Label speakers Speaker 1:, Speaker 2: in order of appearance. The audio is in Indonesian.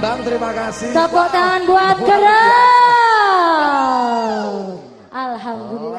Speaker 1: terima kasih.
Speaker 2: Tepuk tangan buat Kerem. Alhamdulillah.